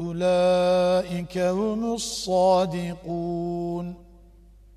أولئك هم الصادقون